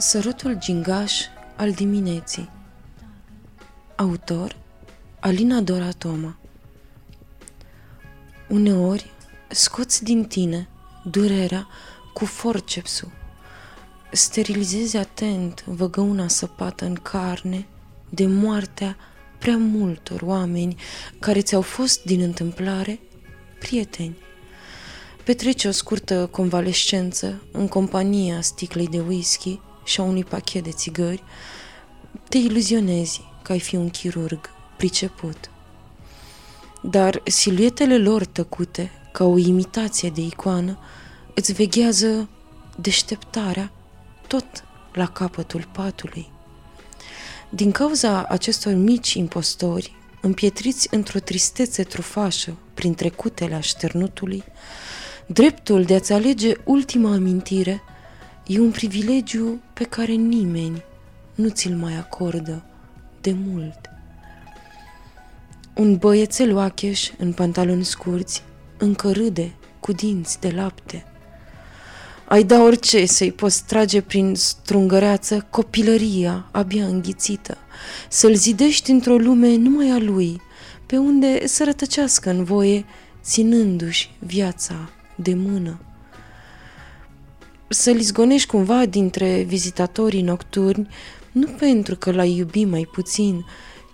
Sărutul gingaș al dimineții. Autor Alina Dora Toma. Uneori scoți din tine durerea cu forcepsul. Sterilizezi atent văgăuna săpată în carne de moartea prea multor oameni care ți-au fost din întâmplare prieteni. Petrece o scurtă convalescență în compania sticlei de whisky și a unui pachet de țigări, te iluzionezi că ai fi un chirurg priceput. Dar siluetele lor tăcute, ca o imitație de icoană, îți veghează deșteptarea tot la capătul patului. Din cauza acestor mici impostori, împietriți într-o tristețe trufașă prin trecutele așternutului, dreptul de a-ți alege ultima amintire E un privilegiu pe care nimeni nu ți-l mai acordă de mult. Un băiețel oacheș în pantaloni scurți încă râde cu dinți de lapte. Ai da orice să-i poți trage prin strungăreață copilăria abia înghițită, să-l zidești într-o lume numai a lui, pe unde să rătăcească în voie, ținându-și viața de mână să-l izgonești cumva dintre vizitatorii nocturni, nu pentru că l-ai iubi mai puțin,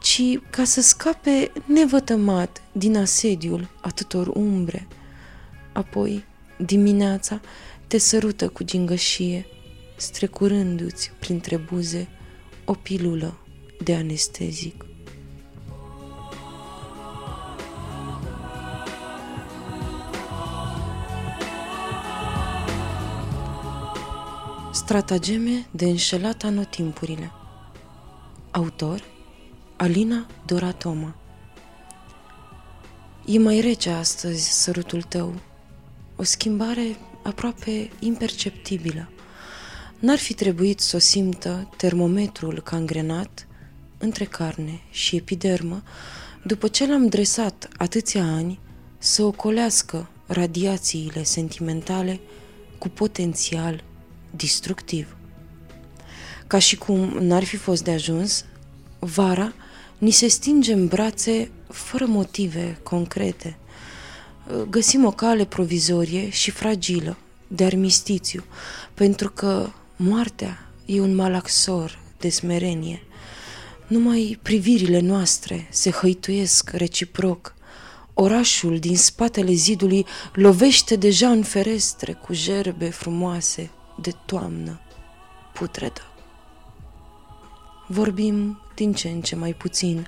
ci ca să scape nevătămat din asediul atâtor umbre. Apoi, dimineața, te sărută cu gingășie, strecurându-ți printre buze o pilulă de anestezic. Stratageme de înșelat anotimpurile. Autor Alina Doratoma. E mai rece astăzi sărutul tău, o schimbare aproape imperceptibilă. N-ar fi trebuit să o simtă termometrul cangrenat între carne și epidermă, după ce l-am dresat atâția ani să ocolească radiațiile sentimentale cu potențial destructiv. Ca și cum n-ar fi fost de ajuns, vara ni se stinge în brațe fără motive concrete. Găsim o cale provizorie și fragilă de armistițiu, pentru că moartea e un malaxor de smerenie. Numai privirile noastre se hăituiesc reciproc. Orașul din spatele zidului lovește deja în ferestre cu gerbe frumoase de toamnă putredă. Vorbim din ce în ce mai puțin,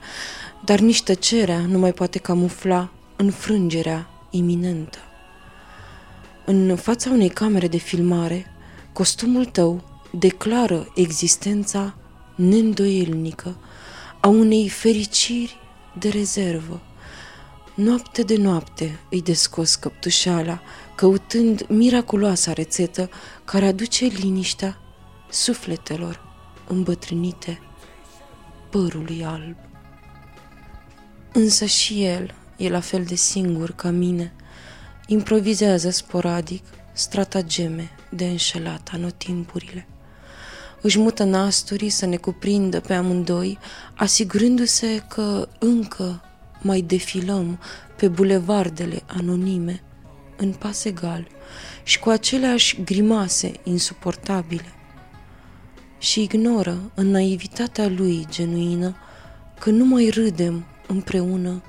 dar nici tăcerea nu mai poate camufla înfrângerea iminentă. În fața unei camere de filmare, costumul tău declară existența neîndoielnică a unei fericiri de rezervă. Noapte de noapte îi descos căptușala căutând miraculoasa rețetă care aduce liniștea sufletelor îmbătrânite părului alb. Însă și el e la fel de singur ca mine, improvizează sporadic stratageme de înșelat anotimpurile. Își mută nasturii să ne cuprindă pe amândoi, asigurându-se că încă mai defilăm pe bulevardele anonime, în pas egal și cu aceleași grimase insuportabile. Și ignoră în naivitatea lui genuină că nu mai râdem împreună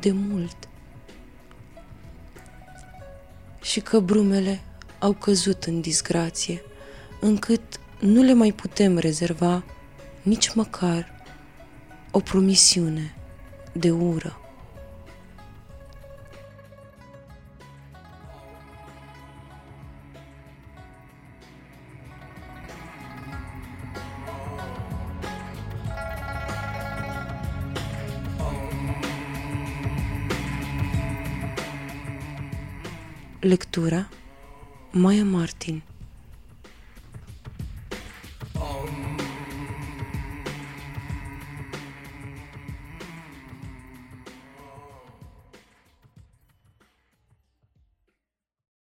de mult. Și că brumele au căzut în disgrație, încât nu le mai putem rezerva nici măcar o promisiune de ură. Lectura Maya Martin